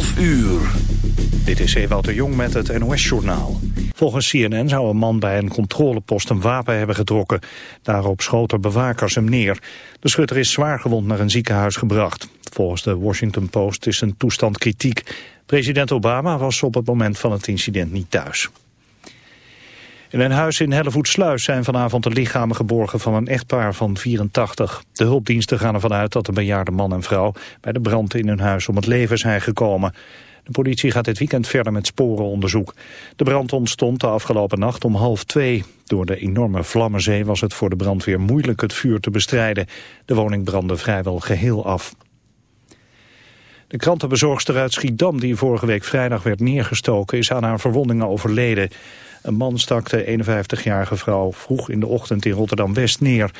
12 uur. Dit is Ewout de Jong met het NOS-journaal. Volgens CNN zou een man bij een controlepost een wapen hebben getrokken. Daarop schoten bewakers hem neer. De schutter is zwaar gewond naar een ziekenhuis gebracht. Volgens de Washington Post is zijn toestand kritiek. President Obama was op het moment van het incident niet thuis. In een huis in Hellevoetsluis zijn vanavond de lichamen geborgen van een echtpaar van 84. De hulpdiensten gaan ervan uit dat de bejaarde man en vrouw bij de brand in hun huis om het leven zijn gekomen. De politie gaat dit weekend verder met sporenonderzoek. De brand ontstond de afgelopen nacht om half twee. Door de enorme vlammenzee was het voor de brandweer moeilijk het vuur te bestrijden. De woning brandde vrijwel geheel af. De krantenbezorgster uit Schiedam die vorige week vrijdag werd neergestoken is aan haar verwondingen overleden. Een man stak de 51-jarige vrouw vroeg in de ochtend in Rotterdam-West neer.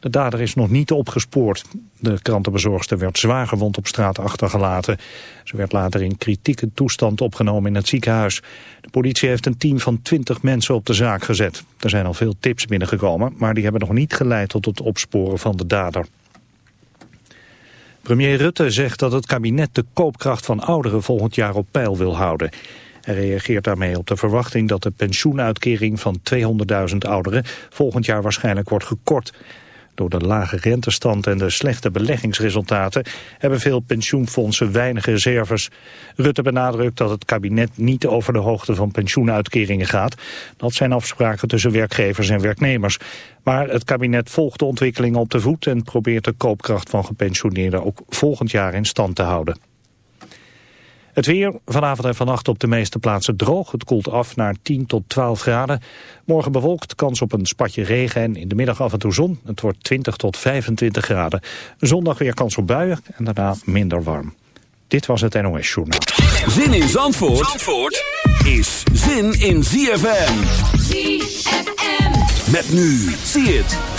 De dader is nog niet opgespoord. De krantenbezorgster werd zwaar gewond op straat achtergelaten. Ze werd later in kritieke toestand opgenomen in het ziekenhuis. De politie heeft een team van 20 mensen op de zaak gezet. Er zijn al veel tips binnengekomen, maar die hebben nog niet geleid tot het opsporen van de dader. Premier Rutte zegt dat het kabinet de koopkracht van ouderen volgend jaar op peil wil houden. Hij reageert daarmee op de verwachting dat de pensioenuitkering van 200.000 ouderen volgend jaar waarschijnlijk wordt gekort. Door de lage rentestand en de slechte beleggingsresultaten hebben veel pensioenfondsen weinig reserves. Rutte benadrukt dat het kabinet niet over de hoogte van pensioenuitkeringen gaat. Dat zijn afspraken tussen werkgevers en werknemers. Maar het kabinet volgt de ontwikkelingen op de voet en probeert de koopkracht van gepensioneerden ook volgend jaar in stand te houden. Het weer, vanavond en vannacht op de meeste plaatsen droog. Het koelt af naar 10 tot 12 graden. Morgen bewolkt, kans op een spatje regen en in de middag af en toe zon. Het wordt 20 tot 25 graden. Zondag weer kans op buien en daarna minder warm. Dit was het NOS Journaal. Zin in Zandvoort, Zandvoort is zin in ZFM. ZFM. Met nu, zie het.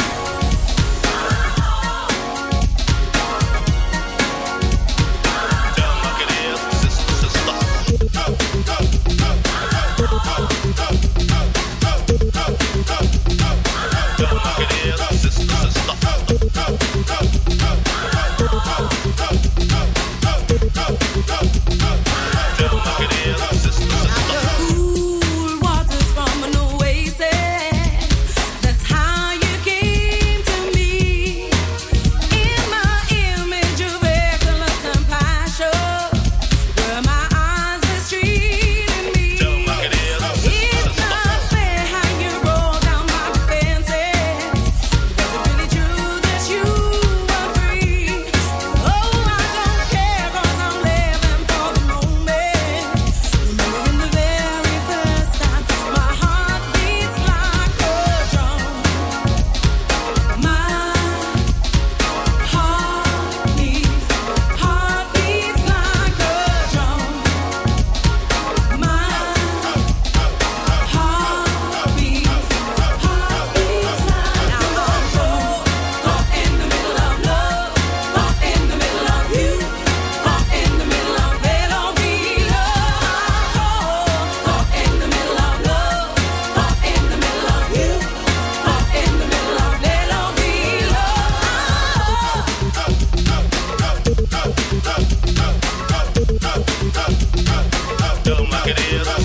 Era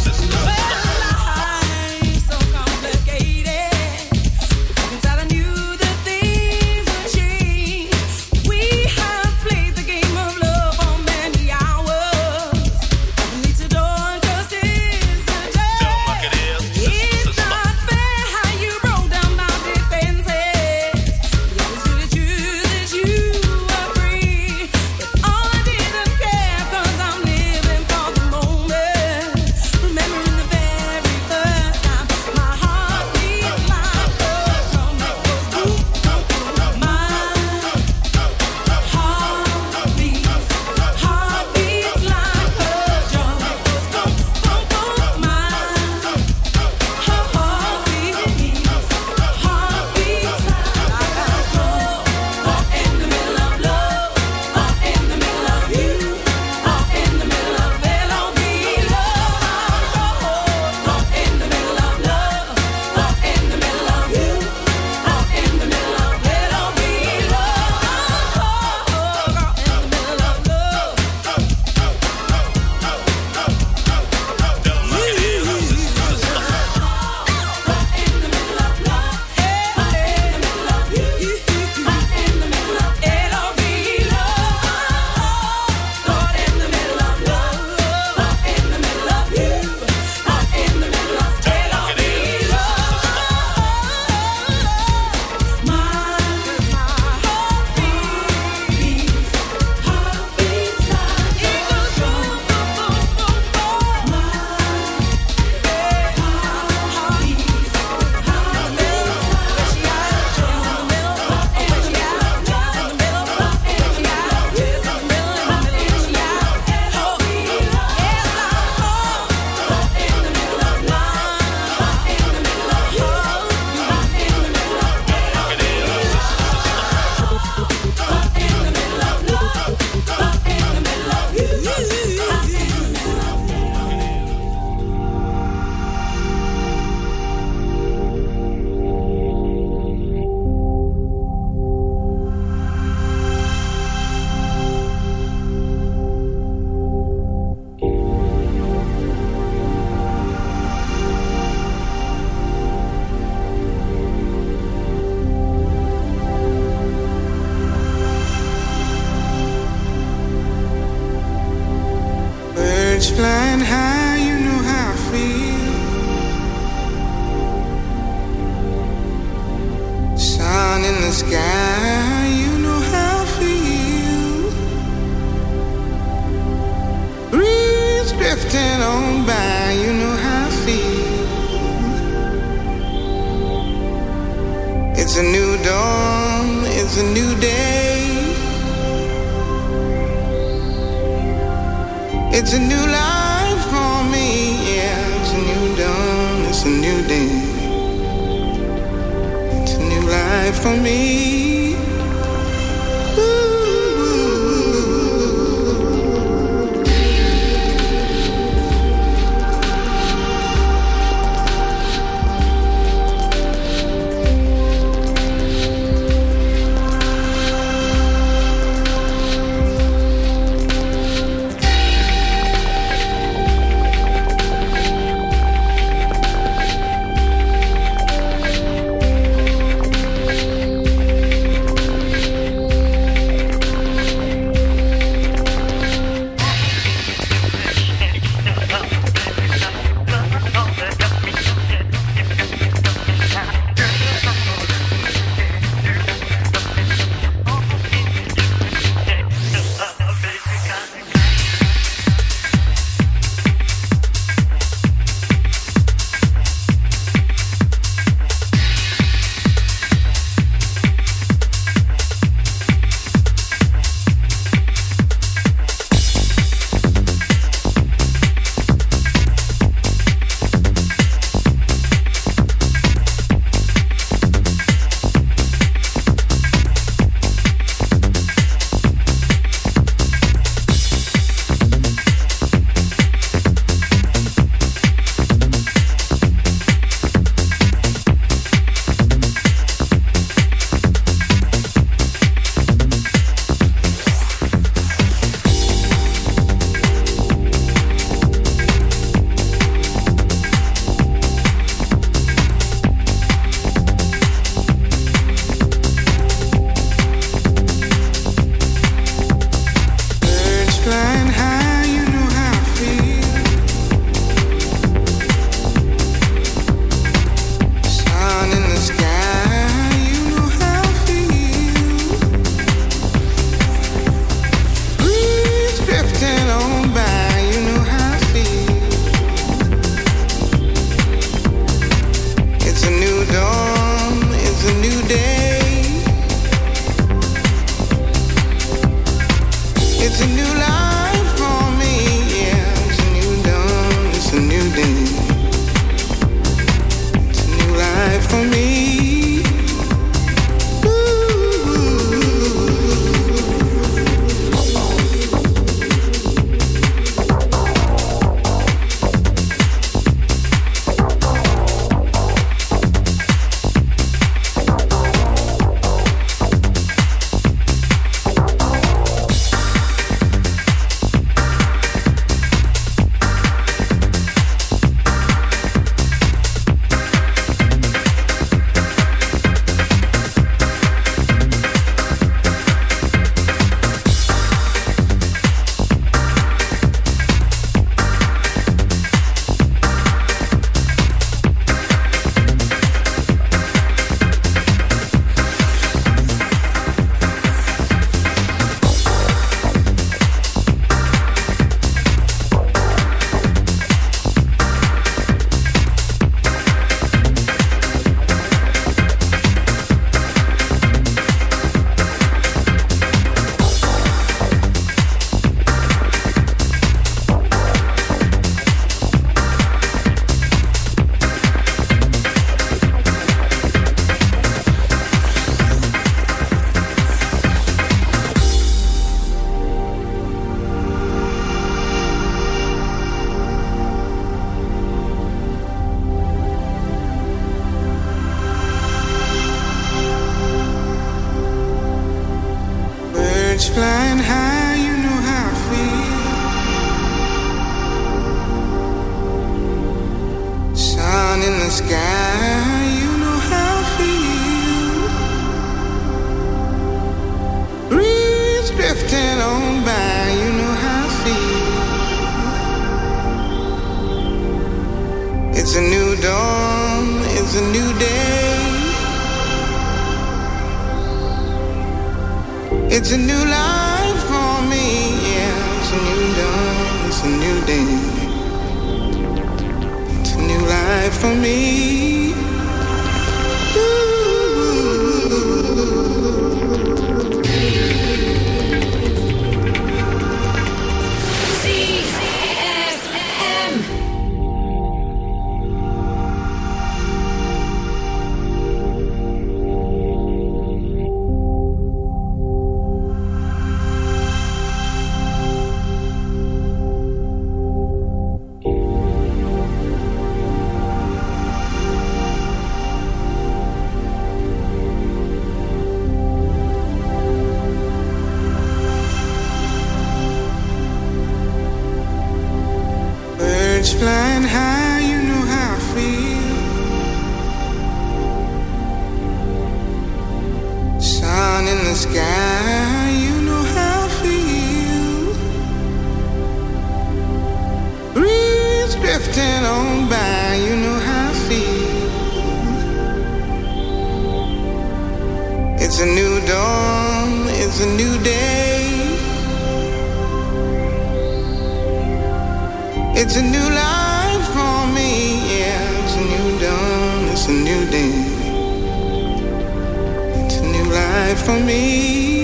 for me.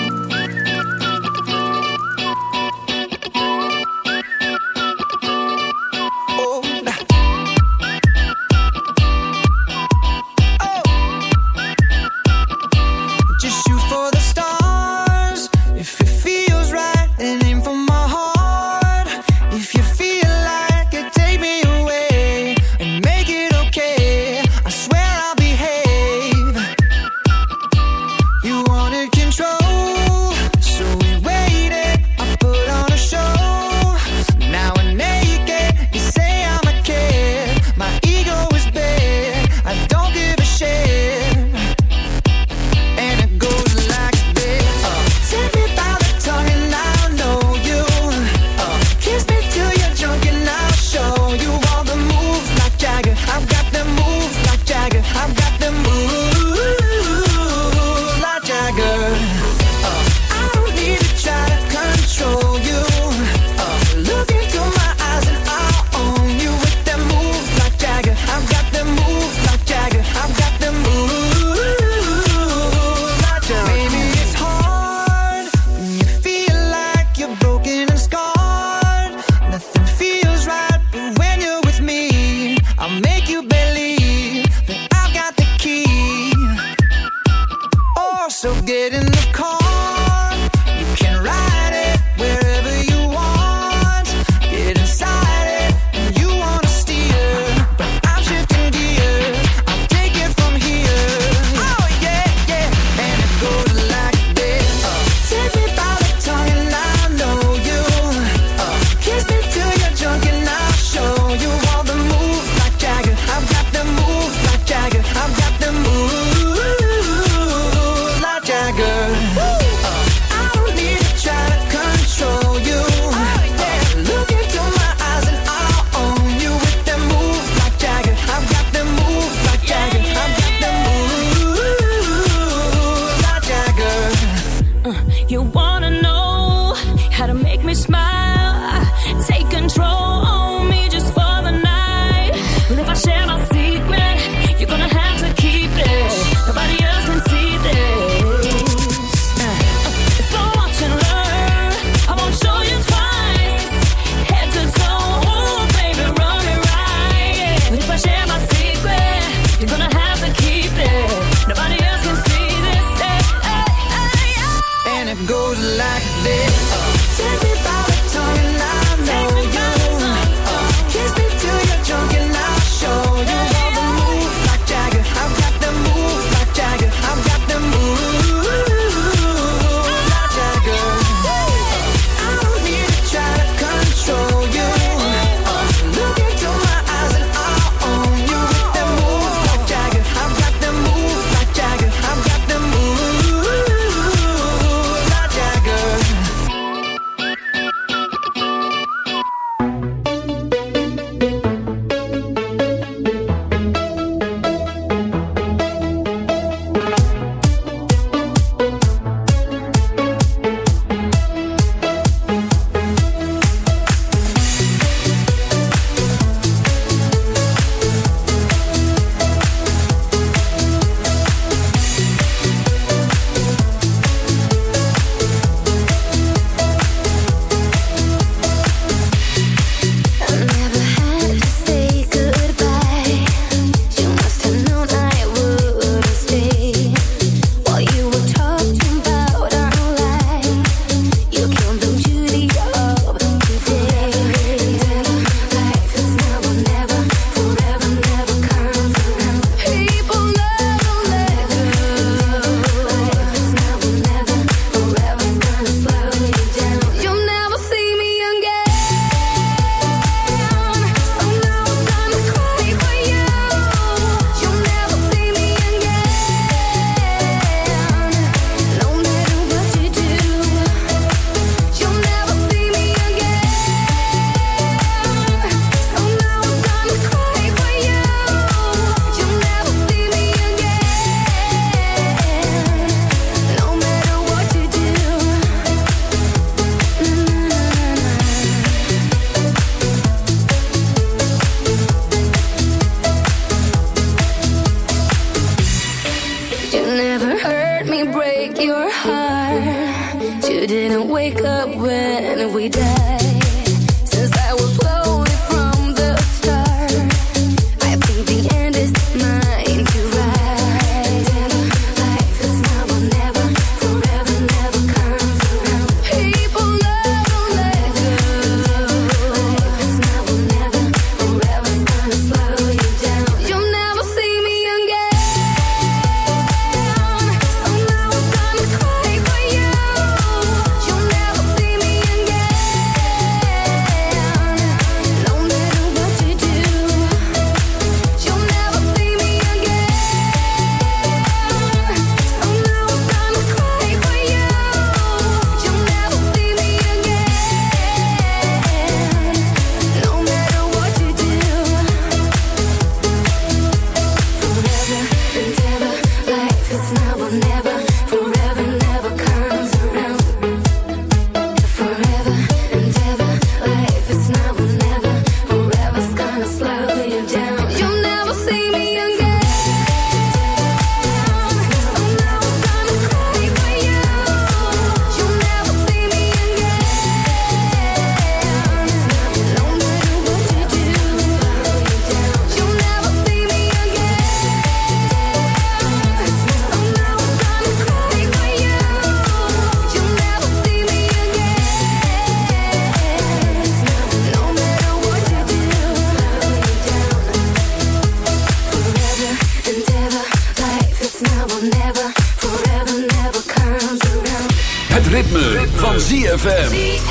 ZFM.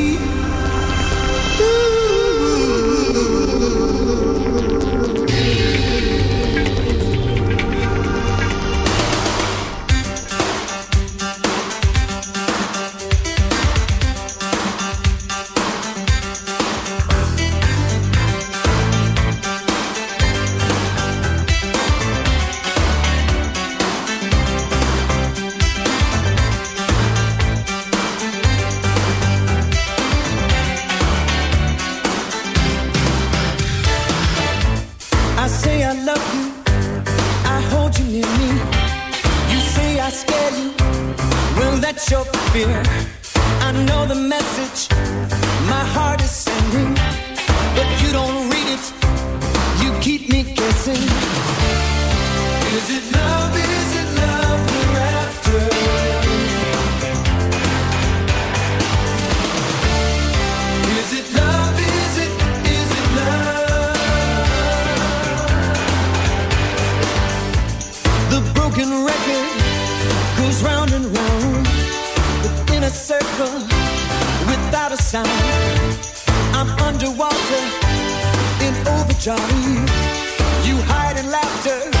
The broken record goes round and round within a circle without a sound. I'm underwater in overdrive. You hide in laughter.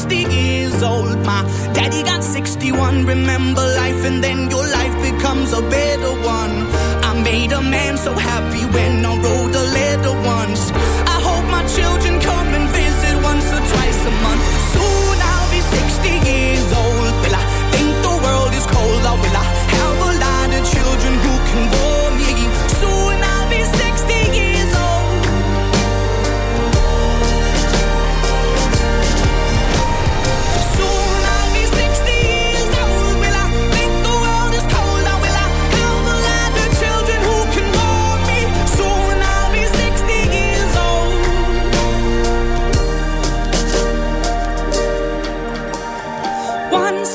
60 years old. My daddy got 61. Remember life, and then your life becomes a better one. I made a man so happy when I wrote a letter once. I hope my children come